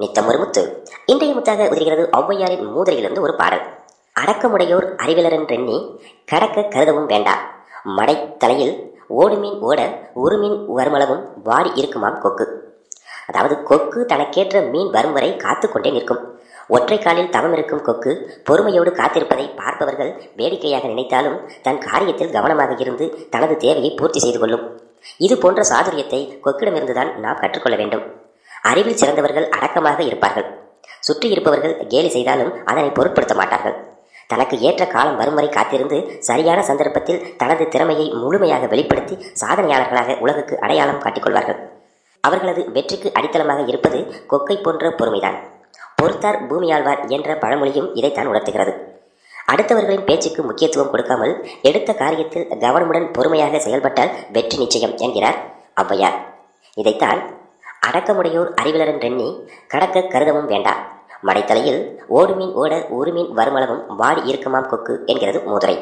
நித்தம் ஒரு முத்து. இன்றைய முத்தாக உதிர்கிறது ஔவையாரின் மூதிரையிலிருந்து ஒரு பாடல். அடக்கமுடையோர் அறிவிலரன் ரெண்ணி கடக்க கருதவும் வேண்டா. மடை தலையில் ஓடுமீன் ஓட உருமீன் வருமளவும் வாடி இருக்குமாம் கொக்கு. அதாவது கொக்கு தனக்கேற்ற மீன் வரும் வரை காத்து கொண்டே நிற்கும். ஒற்றை காலில் தவம் இருக்கும் கொக்கு பொறுமையோடு காத்திருப்பதை பார்ப்பவர்கள் வேடிக்கையாக நினைத்தாலும் தன் காரியத்தில் கவனமாக இருந்து தனது தேவையை பூர்த்தி செய்து கொள்ளும். இது போன்ற சாதுரியத்தை கொக்கிடமிருந்துதான் நாம் கற்றுக்கொள்ள வேண்டும். அறிவில் சிறந்தவர்கள் அடக்கமாக இருப்பார்கள். சுற்றி இருப்பவர்கள் கேலி செய்தாலும் அதனை பொருட்படுத்த மாட்டார்கள். தனக்கு ஏற்ற காலம் வரும் வரை காத்திருந்து சரியான சந்தர்ப்பத்தில் தனது திறமையை முழுமையாக வெளிப்படுத்தி சாதனையாளர்களாக உலகுக்கு அடையாளம் காட்டிக்கொள்வார்கள். அவர்களது வெற்றிக்கு அடித்தளமாக இருப்பது கொக்கை போன்ற பொறுமைதான். பொறுத்தார் பூமியாழ்வார் என்ற பழமொழியும் இதைத்தான் உணர்த்துகிறது. அடுத்தவர்களின் பேச்சுக்கு முக்கியத்துவம் கொடுக்காமல் எடுத்த காரியத்தில் கவனமுடன் பொறுமையாக செயல்பட்டால் வெற்றி நிச்சயம் என்கிறார் ஔவையார். இதைத்தான் அடக்கமுடையோர் அறிவிலரன் ரெண்ணி கடக்க கருதவும் வேண்டா. மடைத்தலையில் ஓடுமீன் ஓட ஒரு மீன் வருமளவும் வாடி இருக்குமாம் கொக்கு என்கிறது முதுரை.